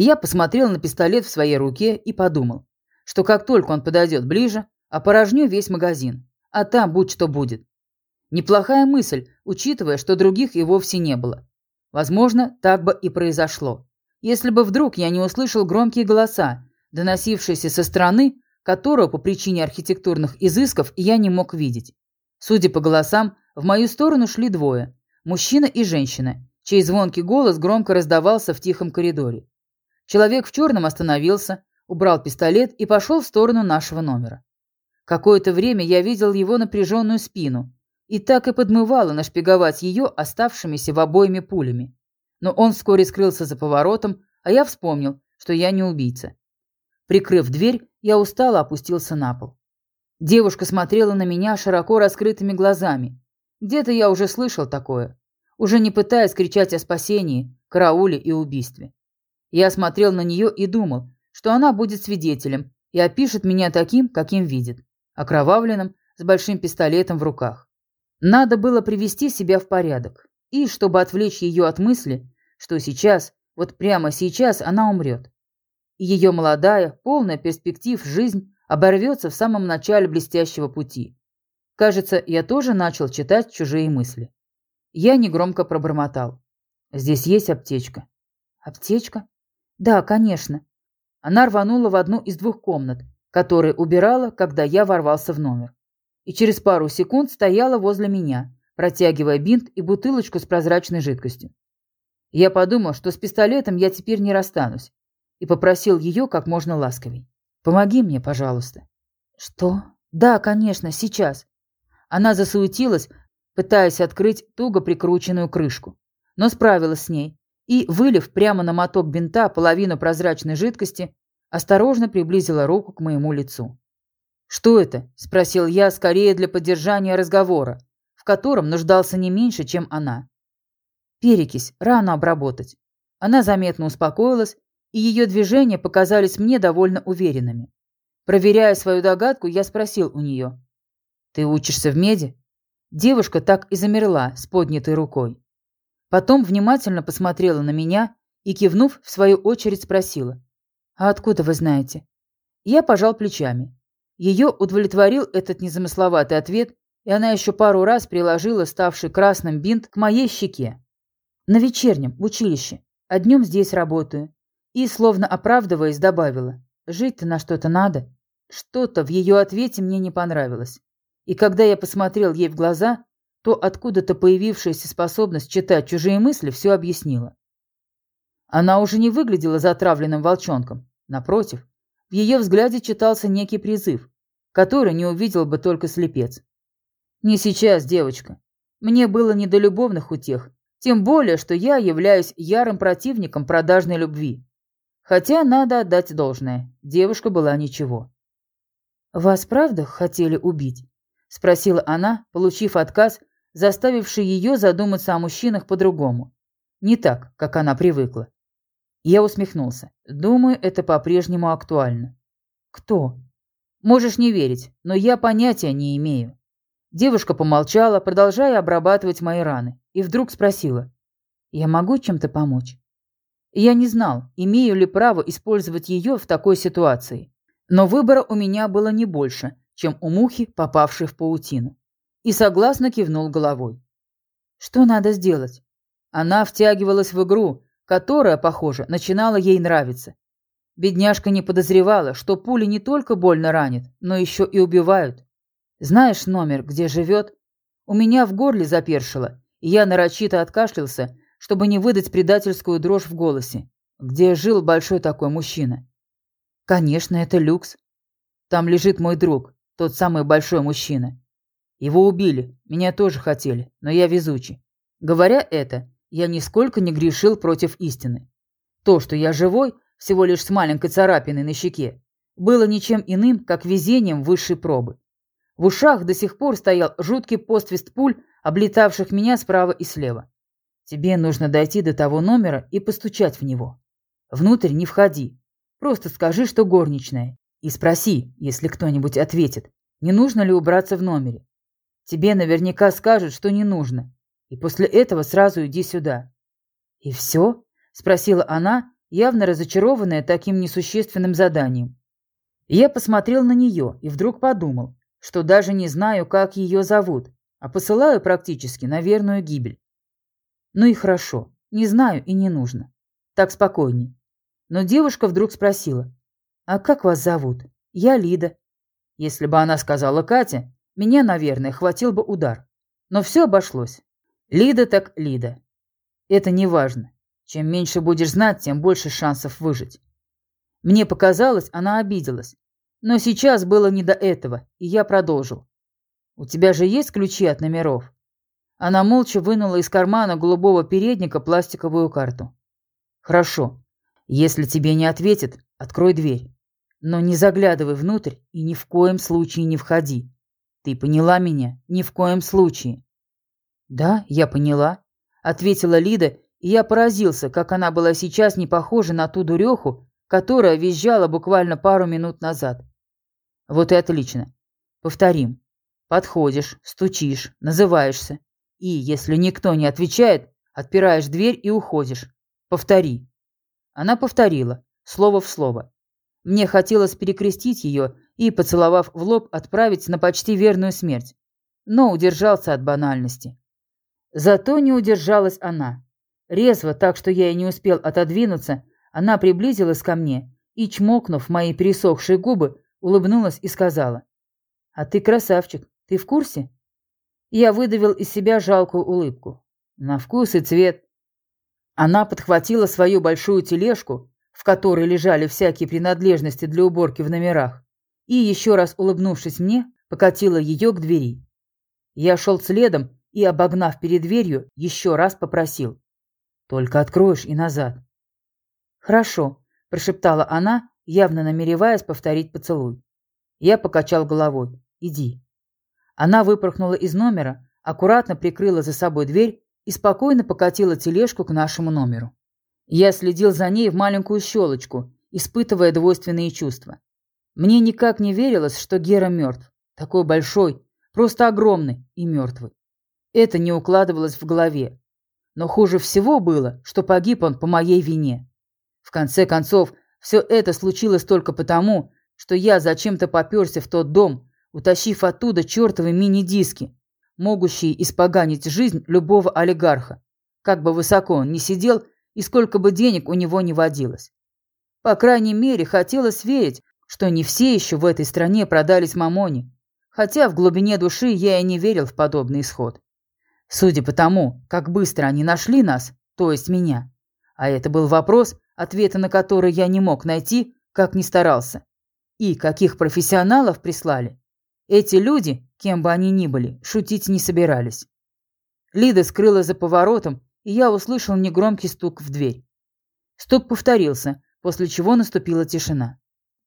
Я посмотрел на пистолет в своей руке и подумал, что как только он подойдет ближе, опорожню весь магазин, а там будь что будет. Неплохая мысль, учитывая, что других и вовсе не было. Возможно, так бы и произошло. Если бы вдруг я не услышал громкие голоса, доносившиеся со стороны, которую по причине архитектурных изысков я не мог видеть. Судя по голосам, в мою сторону шли двое – мужчина и женщина, чей звонкий голос громко раздавался в тихом коридоре. Человек в черном остановился, убрал пистолет и пошел в сторону нашего номера. Какое-то время я видел его напряженную спину и так и подмывало нашпиговать ее оставшимися в обоими пулями. Но он вскоре скрылся за поворотом, а я вспомнил, что я не убийца. Прикрыв дверь, я устало опустился на пол. Девушка смотрела на меня широко раскрытыми глазами. Где-то я уже слышал такое, уже не пытаясь кричать о спасении, карауле и убийстве. Я смотрел на нее и думал, что она будет свидетелем и опишет меня таким, каким видит, окровавленным, с большим пистолетом в руках. Надо было привести себя в порядок, и, чтобы отвлечь ее от мысли, что сейчас, вот прямо сейчас она умрет и ее молодая, полная перспектив жизнь оборвется в самом начале блестящего пути. Кажется, я тоже начал читать чужие мысли. Я негромко пробормотал. «Здесь есть аптечка». «Аптечка?» «Да, конечно». Она рванула в одну из двух комнат, которые убирала, когда я ворвался в номер. И через пару секунд стояла возле меня, протягивая бинт и бутылочку с прозрачной жидкостью. Я подумал, что с пистолетом я теперь не расстанусь, и попросил ее как можно ласковей. «Помоги мне, пожалуйста». «Что?» «Да, конечно, сейчас». Она засуетилась, пытаясь открыть туго прикрученную крышку, но справилась с ней и, вылив прямо на моток бинта половину прозрачной жидкости, осторожно приблизила руку к моему лицу. «Что это?» – спросил я скорее для поддержания разговора, в котором нуждался не меньше, чем она. «Перекись, рано обработать». Она заметно успокоилась и ее движения показались мне довольно уверенными. Проверяя свою догадку, я спросил у нее. «Ты учишься в меди?» Девушка так и замерла с поднятой рукой. Потом внимательно посмотрела на меня и, кивнув, в свою очередь спросила. «А откуда вы знаете?» Я пожал плечами. Ее удовлетворил этот незамысловатый ответ, и она еще пару раз приложила ставший красным бинт к моей щеке. «На вечернем, в училище. А днем здесь работаю. И, словно оправдываясь, добавила. «Жить-то на что-то надо». Что-то в ее ответе мне не понравилось. И когда я посмотрел ей в глаза, то откуда-то появившаяся способность читать чужие мысли все объяснила. Она уже не выглядела затравленным волчонком. Напротив, в ее взгляде читался некий призыв, который не увидел бы только слепец. «Не сейчас, девочка. Мне было не до любовных утех, тем более, что я являюсь ярым противником продажной любви. Хотя надо отдать должное, девушка была ничего. «Вас правда хотели убить?» – спросила она, получив отказ, заставивший ее задуматься о мужчинах по-другому. Не так, как она привыкла. Я усмехнулся. Думаю, это по-прежнему актуально. «Кто?» «Можешь не верить, но я понятия не имею». Девушка помолчала, продолжая обрабатывать мои раны, и вдруг спросила. «Я могу чем-то помочь?» Я не знал, имею ли право использовать ее в такой ситуации. Но выбора у меня было не больше, чем у мухи, попавшей в паутину. И согласно кивнул головой. Что надо сделать? Она втягивалась в игру, которая, похоже, начинала ей нравиться. Бедняжка не подозревала, что пули не только больно ранят, но еще и убивают. Знаешь номер, где живет? У меня в горле запершило, и я нарочито откашлялся, чтобы не выдать предательскую дрожь в голосе. Где жил большой такой мужчина? Конечно, это люкс. Там лежит мой друг, тот самый большой мужчина. Его убили, меня тоже хотели, но я везучий. Говоря это, я нисколько не грешил против истины. То, что я живой, всего лишь с маленькой царапиной на щеке, было ничем иным, как везением высшей пробы. В ушах до сих пор стоял жуткий поствист пуль, облетавших меня справа и слева. Тебе нужно дойти до того номера и постучать в него. Внутрь не входи. Просто скажи, что горничная. И спроси, если кто-нибудь ответит, не нужно ли убраться в номере. Тебе наверняка скажут, что не нужно. И после этого сразу иди сюда. И все? Спросила она, явно разочарованная таким несущественным заданием. Я посмотрел на нее и вдруг подумал, что даже не знаю, как ее зовут, а посылаю практически на верную гибель. Ну и хорошо, не знаю и не нужно. Так спокойней. Но девушка вдруг спросила, «А как вас зовут?» «Я Лида». Если бы она сказала Катя, меня, наверное, хватил бы удар. Но все обошлось. Лида так Лида. Это не важно. Чем меньше будешь знать, тем больше шансов выжить. Мне показалось, она обиделась. Но сейчас было не до этого, и я продолжил. «У тебя же есть ключи от номеров?» Она молча вынула из кармана голубого передника пластиковую карту. «Хорошо. Если тебе не ответят, открой дверь. Но не заглядывай внутрь и ни в коем случае не входи. Ты поняла меня? Ни в коем случае». «Да, я поняла», — ответила Лида, и я поразился, как она была сейчас не похожа на ту дуреху, которая визжала буквально пару минут назад. Вот и отлично. Повторим. Подходишь, стучишь, называешься. И, если никто не отвечает, отпираешь дверь и уходишь. Повтори. Она повторила, слово в слово. Мне хотелось перекрестить ее и, поцеловав в лоб, отправить на почти верную смерть. Но удержался от банальности. Зато не удержалась она. Резво, так что я и не успел отодвинуться, она приблизилась ко мне и, чмокнув мои пересохшие губы, улыбнулась и сказала. «А ты красавчик, ты в курсе?» Я выдавил из себя жалкую улыбку. На вкус и цвет. Она подхватила свою большую тележку, в которой лежали всякие принадлежности для уборки в номерах, и, еще раз улыбнувшись мне, покатила ее к двери. Я шел следом и, обогнав перед дверью, еще раз попросил. «Только откроешь и назад». «Хорошо», – прошептала она, явно намереваясь повторить поцелуй. Я покачал головой. «Иди». Она выпорхнула из номера, аккуратно прикрыла за собой дверь и спокойно покатила тележку к нашему номеру. Я следил за ней в маленькую щелочку, испытывая двойственные чувства. Мне никак не верилось, что Гера мертв. Такой большой, просто огромный и мертвый. Это не укладывалось в голове. Но хуже всего было, что погиб он по моей вине. В конце концов, все это случилось только потому, что я зачем-то поперся в тот дом, утащив оттуда чертовы мини-диски, могущие испоганить жизнь любого олигарха. Как бы высоко он ни сидел и сколько бы денег у него не водилось. По крайней мере, хотелось верить, что не все еще в этой стране продались мамоне, хотя в глубине души я и не верил в подобный исход. Судя по тому, как быстро они нашли нас, то есть меня, а это был вопрос, ответа на который я не мог найти, как ни старался, и каких профессионалов прислали, эти люди, кем бы они ни были, шутить не собирались. Лида скрылась за поворотом и я услышал негромкий стук в дверь. Стук повторился, после чего наступила тишина.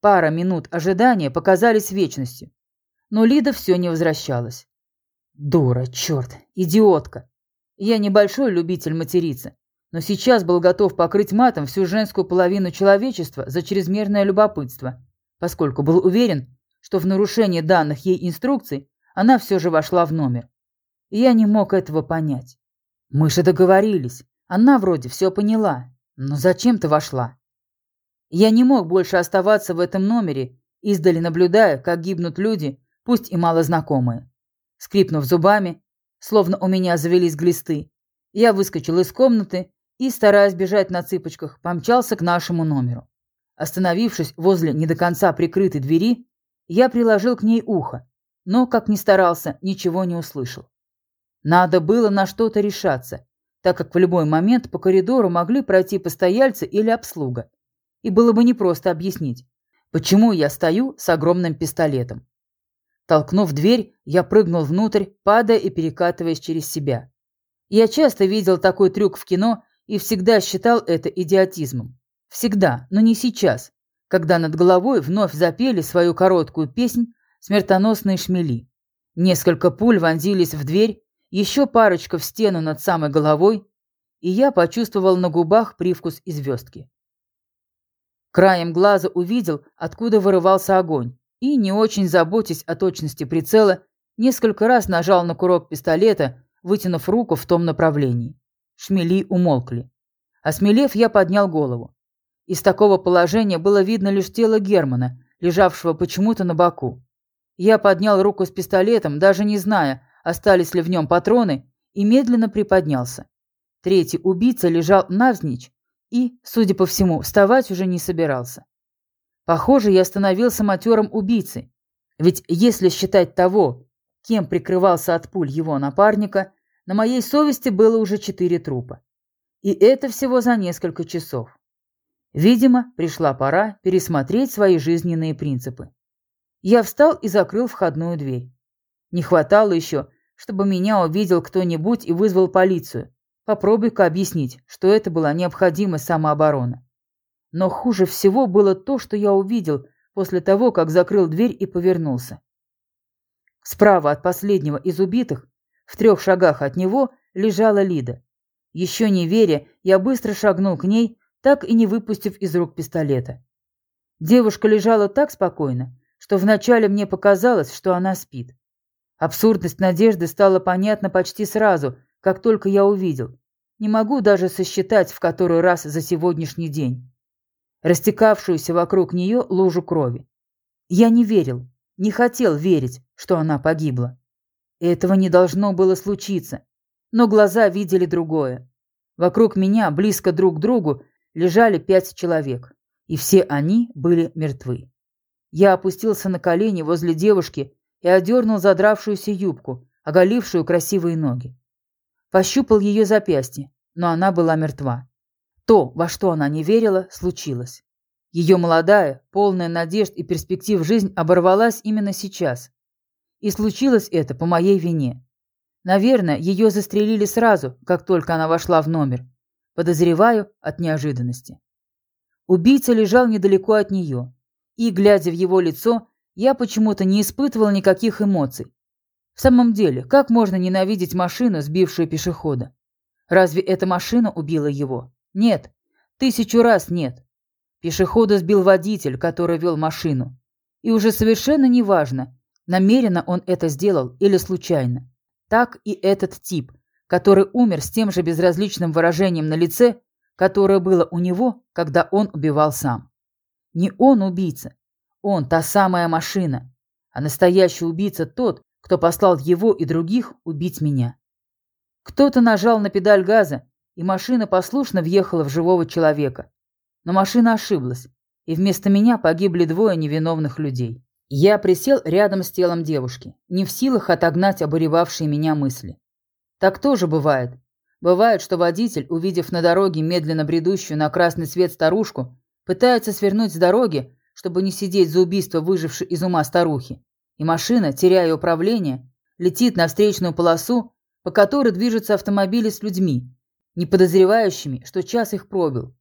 Пара минут ожидания показались вечностью. Но Лида все не возвращалась. Дура, черт, идиотка. Я небольшой любитель материться, но сейчас был готов покрыть матом всю женскую половину человечества за чрезмерное любопытство, поскольку был уверен, что в нарушение данных ей инструкций она все же вошла в номер. Я не мог этого понять. Мы же договорились. Она вроде все поняла. Но зачем ты вошла? Я не мог больше оставаться в этом номере, издали наблюдая, как гибнут люди, пусть и мало знакомые. Скрипнув зубами, словно у меня завелись глисты, я выскочил из комнаты и, стараясь бежать на цыпочках, помчался к нашему номеру. Остановившись возле не до конца прикрытой двери, я приложил к ней ухо, но, как ни старался, ничего не услышал. Надо было на что-то решаться, так как в любой момент по коридору могли пройти постояльцы или обслуга. И было бы непросто объяснить, почему я стою с огромным пистолетом. Толкнув дверь, я прыгнул внутрь, падая и перекатываясь через себя. Я часто видел такой трюк в кино и всегда считал это идиотизмом. Всегда, но не сейчас, когда над головой вновь запели свою короткую песнь смертоносные шмели. Несколько пуль вонзились в дверь, еще парочка в стену над самой головой, и я почувствовал на губах привкус и звездки. Краем глаза увидел, откуда вырывался огонь, и, не очень заботясь о точности прицела, несколько раз нажал на курок пистолета, вытянув руку в том направлении. Шмели умолкли. Осмелев, я поднял голову. Из такого положения было видно лишь тело Германа, лежавшего почему-то на боку. Я поднял руку с пистолетом, даже не зная, остались ли в нем патроны, и медленно приподнялся. Третий убийца лежал навзничь и, судя по всему, вставать уже не собирался. Похоже, я становился матерым убийцей, ведь если считать того, кем прикрывался от пуль его напарника, на моей совести было уже четыре трупа. И это всего за несколько часов. Видимо, пришла пора пересмотреть свои жизненные принципы. Я встал и закрыл входную дверь. Не хватало еще, чтобы меня увидел кто-нибудь и вызвал полицию. Попробуй-ка объяснить, что это была необходимая самооборона. Но хуже всего было то, что я увидел после того, как закрыл дверь и повернулся. Справа от последнего из убитых, в трех шагах от него, лежала Лида. Еще не веря, я быстро шагнул к ней, так и не выпустив из рук пистолета. Девушка лежала так спокойно, что вначале мне показалось, что она спит. Абсурдность надежды стала понятна почти сразу, как только я увидел. Не могу даже сосчитать в который раз за сегодняшний день. Растекавшуюся вокруг нее лужу крови. Я не верил, не хотел верить, что она погибла. Этого не должно было случиться, но глаза видели другое. Вокруг меня, близко друг к другу, лежали пять человек, и все они были мертвы. Я опустился на колени возле девушки и одернул задравшуюся юбку, оголившую красивые ноги. Пощупал ее запястье, но она была мертва. То, во что она не верила, случилось. Ее молодая, полная надежд и перспектив жизнь оборвалась именно сейчас. И случилось это по моей вине. Наверное, ее застрелили сразу, как только она вошла в номер. Подозреваю от неожиданности. Убийца лежал недалеко от нее, и, глядя в его лицо, я почему-то не испытывал никаких эмоций. В самом деле, как можно ненавидеть машину, сбившую пешехода? Разве эта машина убила его? Нет. Тысячу раз нет. Пешехода сбил водитель, который вел машину. И уже совершенно неважно, намеренно он это сделал или случайно. Так и этот тип, который умер с тем же безразличным выражением на лице, которое было у него, когда он убивал сам. Не он убийца, он та самая машина, а настоящий убийца тот, кто послал его и других убить меня. Кто-то нажал на педаль газа, и машина послушно въехала в живого человека. Но машина ошиблась, и вместо меня погибли двое невиновных людей. Я присел рядом с телом девушки, не в силах отогнать обуревавшие меня мысли. Так тоже бывает. Бывает, что водитель, увидев на дороге медленно бредущую на красный свет старушку, пытается свернуть с дороги, чтобы не сидеть за убийство выжившей из ума старухи и машина, теряя управление, летит на встречную полосу, по которой движутся автомобили с людьми, не подозревающими, что час их пробил,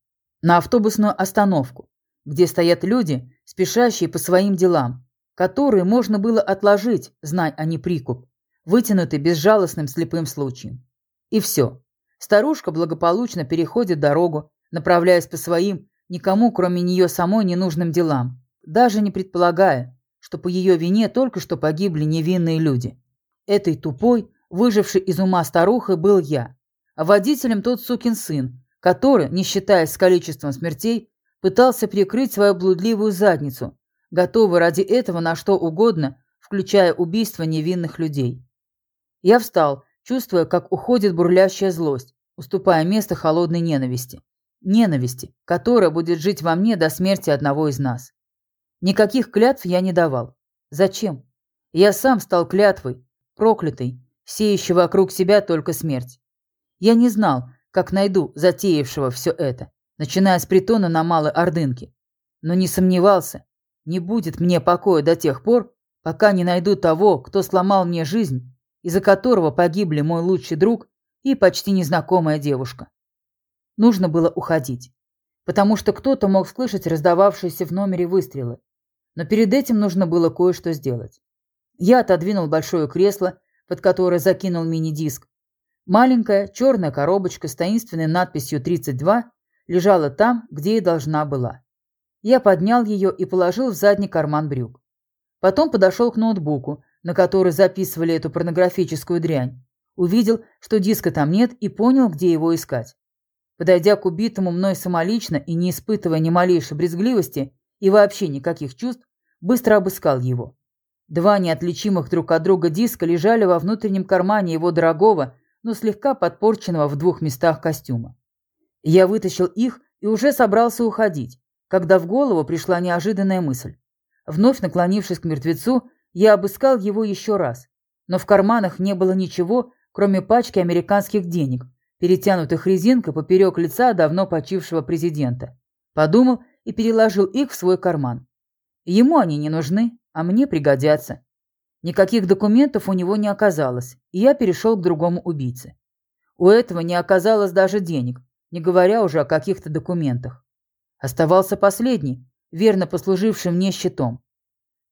на автобусную остановку, где стоят люди, спешащие по своим делам, которые можно было отложить, знай они прикуп, вытянутый безжалостным слепым случаем. И все. Старушка благополучно переходит дорогу, направляясь по своим, никому кроме нее самой ненужным делам, даже не предполагая, что по ее вине только что погибли невинные люди. Этой тупой, выжившей из ума старухой был я, а водителем тот сукин сын, который, не считаясь с количеством смертей, пытался прикрыть свою блудливую задницу, готовый ради этого на что угодно, включая убийство невинных людей. Я встал, чувствуя, как уходит бурлящая злость, уступая место холодной ненависти. Ненависти, которая будет жить во мне до смерти одного из нас. Никаких клятв я не давал. Зачем? Я сам стал клятвой, проклятой, сеющей вокруг себя только смерть. Я не знал, как найду затеявшего все это, начиная с притона на Малой Ордынке. Но не сомневался, не будет мне покоя до тех пор, пока не найду того, кто сломал мне жизнь, из-за которого погибли мой лучший друг и почти незнакомая девушка. Нужно было уходить, потому что кто-то мог слышать раздававшиеся в номере выстрелы, но перед этим нужно было кое-что сделать. Я отодвинул большое кресло, под которое закинул мини-диск. Маленькая черная коробочка с таинственной надписью «32» лежала там, где и должна была. Я поднял ее и положил в задний карман брюк. Потом подошел к ноутбуку, на который записывали эту порнографическую дрянь. Увидел, что диска там нет и понял, где его искать. Подойдя к убитому мной самолично и не испытывая ни малейшей брезгливости и вообще никаких чувств, быстро обыскал его. Два неотличимых друг от друга диска лежали во внутреннем кармане его дорогого, но слегка подпорченного в двух местах костюма. Я вытащил их и уже собрался уходить, когда в голову пришла неожиданная мысль. Вновь наклонившись к мертвецу, я обыскал его еще раз, но в карманах не было ничего, кроме пачки американских денег, перетянутых резинкой поперек лица давно почившего президента. Подумал и переложил их в свой карман. Ему они не нужны, а мне пригодятся. Никаких документов у него не оказалось, и я перешел к другому убийце. У этого не оказалось даже денег, не говоря уже о каких-то документах. Оставался последний, верно послуживший мне щитом.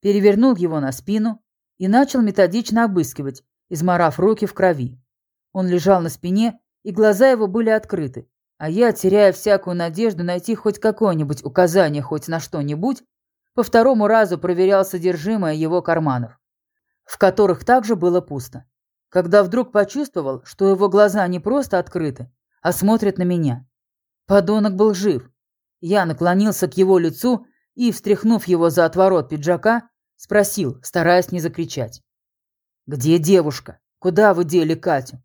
Перевернул его на спину и начал методично обыскивать, изморав руки в крови. Он лежал на спине, и глаза его были открыты, а я, теряя всякую надежду найти хоть какое-нибудь указание хоть на что-нибудь, по второму разу проверял содержимое его карманов, в которых также было пусто. Когда вдруг почувствовал, что его глаза не просто открыты, а смотрят на меня. Подонок был жив. Я наклонился к его лицу и, встряхнув его за отворот пиджака, спросил, стараясь не закричать. «Где девушка? Куда вы дели Катю?»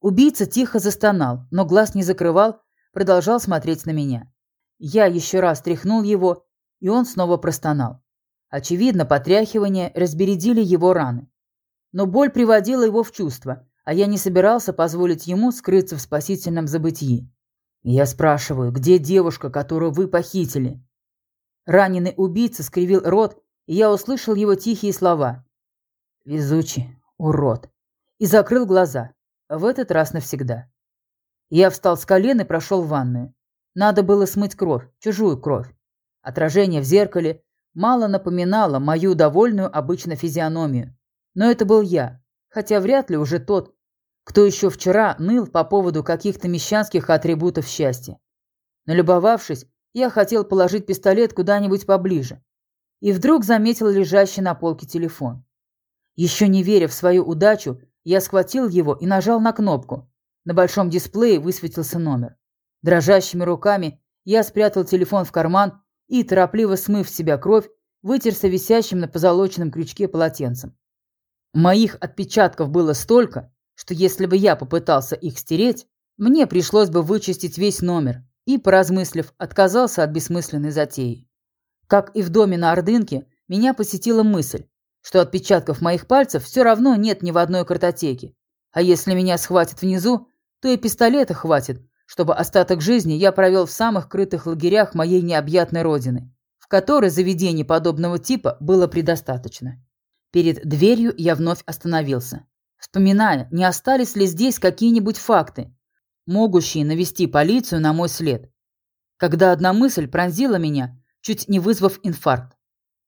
Убийца тихо застонал, но глаз не закрывал, продолжал смотреть на меня. Я еще раз тряхнул его, и он снова простонал. Очевидно, потряхивания разбередили его раны. Но боль приводила его в чувство, а я не собирался позволить ему скрыться в спасительном забытии. Я спрашиваю, где девушка, которую вы похитили? Раненый убийца скривил рот, и я услышал его тихие слова. Везучий, урод. И закрыл глаза. В этот раз навсегда. Я встал с колен и прошел в ванную. Надо было смыть кровь, чужую кровь. Отражение в зеркале мало напоминало мою довольную обычно физиономию. Но это был я, хотя вряд ли уже тот, кто еще вчера ныл по поводу каких-то мещанских атрибутов счастья. Налюбовавшись, я хотел положить пистолет куда-нибудь поближе. И вдруг заметил лежащий на полке телефон. Еще не веря в свою удачу, я схватил его и нажал на кнопку. На большом дисплее высветился номер. Дрожащими руками я спрятал телефон в карман и, торопливо смыв с себя кровь, вытерся висящим на позолоченном крючке полотенцем. Моих отпечатков было столько, что если бы я попытался их стереть, мне пришлось бы вычистить весь номер и, поразмыслив, отказался от бессмысленной затеи. Как и в доме на Ордынке, меня посетила мысль, что отпечатков моих пальцев все равно нет ни в одной картотеке. А если меня схватят внизу, то и пистолета хватит, чтобы остаток жизни я провел в самых крытых лагерях моей необъятной родины, в которой заведений подобного типа было предостаточно. Перед дверью я вновь остановился, вспоминая, не остались ли здесь какие-нибудь факты, могущие навести полицию на мой след. Когда одна мысль пронзила меня, чуть не вызвав инфаркт.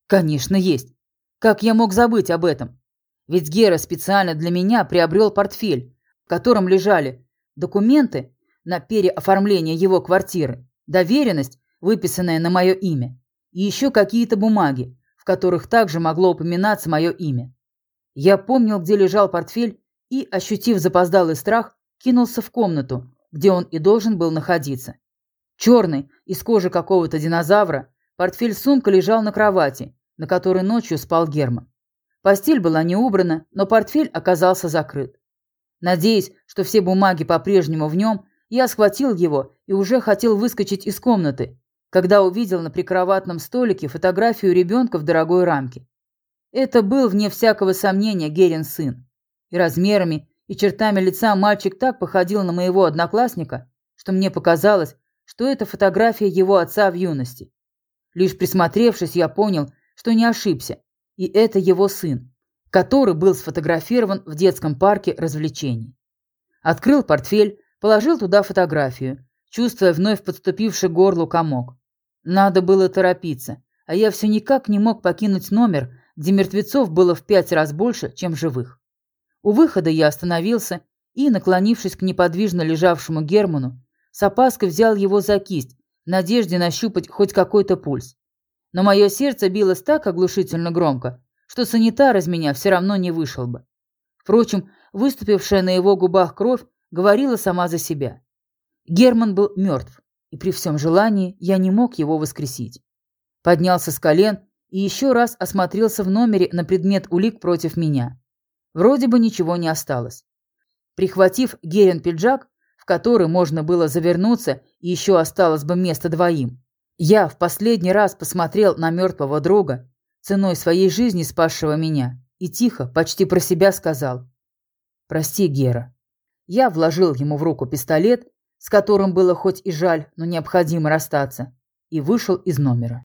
Конечно, есть. Как я мог забыть об этом? Ведь Гера специально для меня приобрел портфель, в котором лежали документы на переоформление его квартиры, доверенность, выписанная на мое имя, и еще какие-то бумаги, в которых также могло упоминаться мое имя. Я помнил, где лежал портфель, и, ощутив запоздалый страх, кинулся в комнату, где он и должен был находиться. Черный, из кожи какого-то динозавра, портфель-сумка лежал на кровати, на которой ночью спал Герман. Постель была не убрана, но портфель оказался закрыт. Надеясь, что все бумаги по-прежнему в нем, я схватил его и уже хотел выскочить из комнаты, когда увидел на прикроватном столике фотографию ребенка в дорогой рамке. Это был, вне всякого сомнения, Герин сын. И размерами, и чертами лица мальчик так походил на моего одноклассника, что мне показалось, что это фотография его отца в юности. Лишь присмотревшись, я понял, что не ошибся, и это его сын, который был сфотографирован в детском парке развлечений. Открыл портфель, положил туда фотографию, чувствуя вновь подступивший горлу комок. Надо было торопиться, а я все никак не мог покинуть номер, где мертвецов было в пять раз больше, чем живых. У выхода я остановился и, наклонившись к неподвижно лежавшему Герману, с опаской взял его за кисть в надежде нащупать хоть какой-то пульс. Но мое сердце билось так оглушительно громко, что санитар из меня все равно не вышел бы. Впрочем, выступившая на его губах кровь говорила сама за себя. Герман был мертв, и при всем желании я не мог его воскресить. Поднялся с колен и еще раз осмотрелся в номере на предмет улик против меня. Вроде бы ничего не осталось. Прихватив Герин пиджак, в который можно было завернуться и еще осталось бы место двоим, я в последний раз посмотрел на мертвого друга, ценой своей жизни спасшего меня, и тихо, почти про себя сказал «Прости, Гера». Я вложил ему в руку пистолет, с которым было хоть и жаль, но необходимо расстаться, и вышел из номера.